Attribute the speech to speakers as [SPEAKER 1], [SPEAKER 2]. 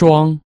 [SPEAKER 1] 装。